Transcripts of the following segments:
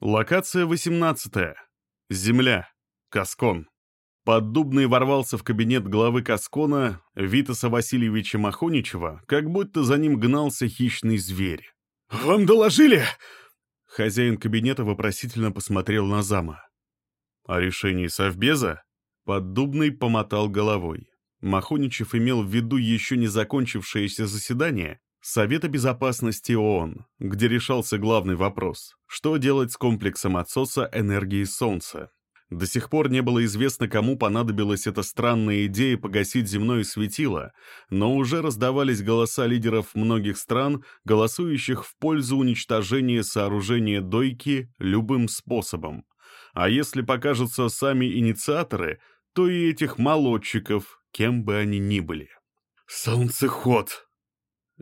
Локация 18. Земля. Каскон. Поддубный ворвался в кабинет главы Каскона Витаса Васильевича Махоничева, как будто за ним гнался хищный зверь. «Вам доложили?» Хозяин кабинета вопросительно посмотрел на зама. «О решении Совбеза?» Поддубный помотал головой. Махоничев имел в виду еще не закончившееся заседание Совета безопасности ООН, где решался главный вопрос – что делать с комплексом отсоса энергии Солнца. До сих пор не было известно, кому понадобилась эта странная идея погасить земное светило, но уже раздавались голоса лидеров многих стран, голосующих в пользу уничтожения сооружения дойки любым способом. А если покажутся сами инициаторы, то и этих молодчиков, кем бы они ни были. «Солнцеход!»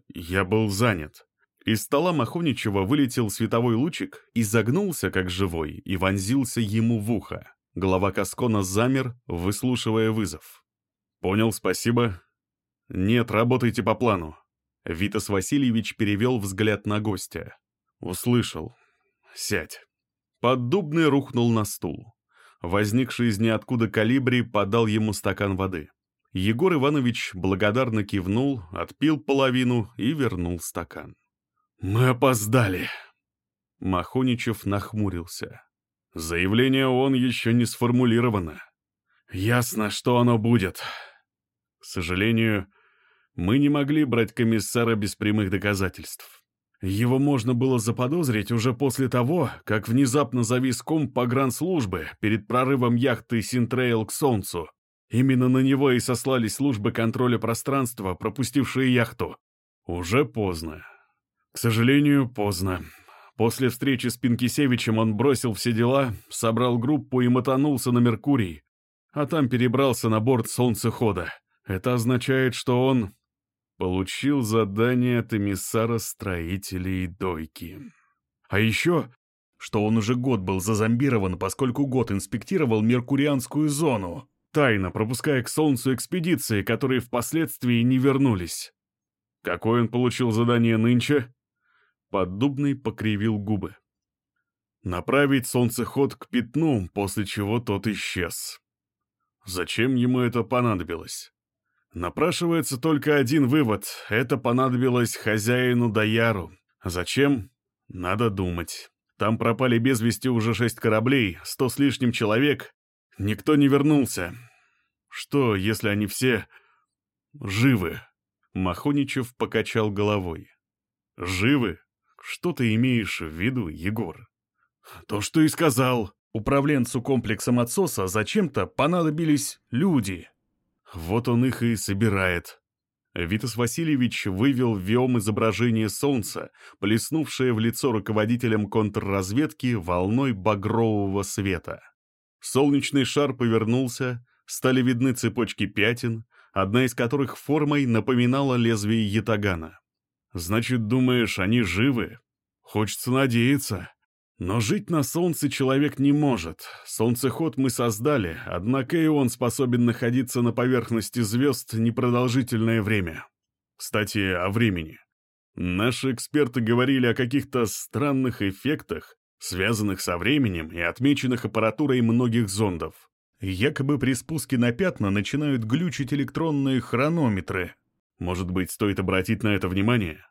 Я был занят. Из стола Махоничева вылетел световой лучик, изогнулся как живой и вонзился ему в ухо. Голова Каскона замер, выслушивая вызов. «Понял, спасибо. Нет, работайте по плану». Витас Васильевич перевел взгляд на гостя. «Услышал. Сядь». Поддубный рухнул на стул. Возникший из ниоткуда калибри подал ему стакан воды. Егор Иванович благодарно кивнул, отпил половину и вернул стакан. «Мы опоздали!» Махоничев нахмурился. «Заявление ООН еще не сформулировано. Ясно, что оно будет. К сожалению, мы не могли брать комиссара без прямых доказательств. Его можно было заподозрить уже после того, как внезапно завис комп погранслужбы перед прорывом яхты «Синтрейл» к Солнцу, Именно на него и сослались службы контроля пространства, пропустившие яхту. Уже поздно. К сожалению, поздно. После встречи с Пинкисевичем он бросил все дела, собрал группу и мотанулся на Меркурий, а там перебрался на борт солнцехода. Это означает, что он получил задание от эмиссара строителей Дойки. А еще, что он уже год был зазомбирован, поскольку год инспектировал меркурианскую зону тайно пропуская к Солнцу экспедиции, которые впоследствии не вернулись. Какое он получил задание нынче? Поддубный покривил губы. Направить солнцеход к пятну, после чего тот исчез. Зачем ему это понадобилось? Напрашивается только один вывод. Это понадобилось хозяину Даяру. Зачем? Надо думать. Там пропали без вести уже шесть кораблей, сто с лишним человек. Никто не вернулся. Что, если они все живы? Махоничев покачал головой. Живы? Что ты имеешь в виду, Егор? То, что и сказал. Управленцу комплексом отсоса зачем-то понадобились люди. Вот он их и собирает. Витас Васильевич вывел в виом изображение солнца, плеснувшее в лицо руководителям контрразведки волной багрового света. Солнечный шар повернулся, стали видны цепочки пятен, одна из которых формой напоминала лезвие ятагана. «Значит, думаешь, они живы? Хочется надеяться. Но жить на Солнце человек не может. Солнцеход мы создали, однако и он способен находиться на поверхности звезд непродолжительное время. Кстати, о времени. Наши эксперты говорили о каких-то странных эффектах, связанных со временем и отмеченных аппаратурой многих зондов. Якобы при спуске на пятна начинают глючить электронные хронометры. Может быть, стоит обратить на это внимание?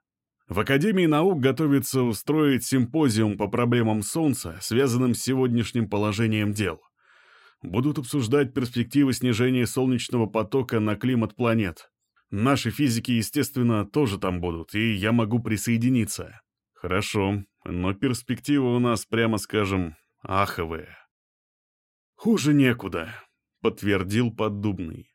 В Академии наук готовится устроить симпозиум по проблемам Солнца, связанным с сегодняшним положением дел. Будут обсуждать перспективы снижения солнечного потока на климат планет. Наши физики, естественно, тоже там будут, и я могу присоединиться. Хорошо, но перспективы у нас, прямо скажем, аховые. «Хуже некуда», — подтвердил Поддубный.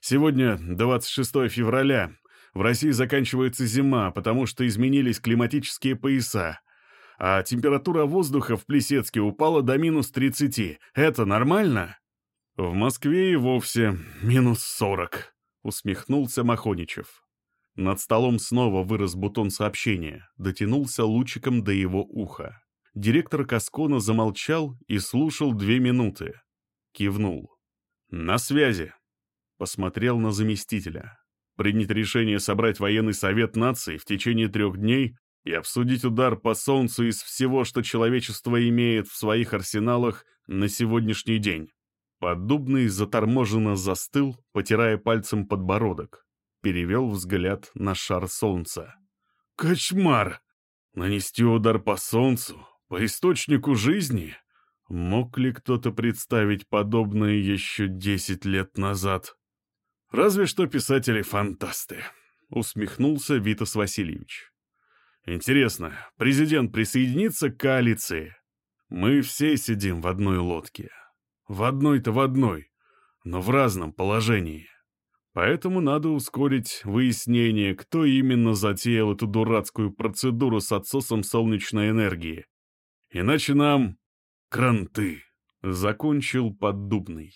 «Сегодня 26 февраля. В России заканчивается зима, потому что изменились климатические пояса. А температура воздуха в Плесецке упала до минус 30. Это нормально?» «В Москве и вовсе минус 40», — усмехнулся Махоничев. Над столом снова вырос бутон сообщения, дотянулся лучиком до его уха. Директор Каскона замолчал и слушал две минуты. Кивнул. «На связи!» Посмотрел на заместителя. Принято решение собрать военный совет наций в течение трех дней и обсудить удар по Солнцу из всего, что человечество имеет в своих арсеналах на сегодняшний день. Поддубный заторможенно застыл, потирая пальцем подбородок. Перевел взгляд на шар Солнца. «Кошмар! Нанести удар по Солнцу, по источнику жизни? Мог ли кто-то представить подобное еще десять лет назад? Разве что писатели-фантасты», — усмехнулся Витас Васильевич. «Интересно, президент присоединится к коалиции? Мы все сидим в одной лодке. В одной-то в одной, но в разном положении. Поэтому надо ускорить выяснение, кто именно затеял эту дурацкую процедуру с отсосом солнечной энергии. Иначе нам... Кранты!» — закончил поддубный.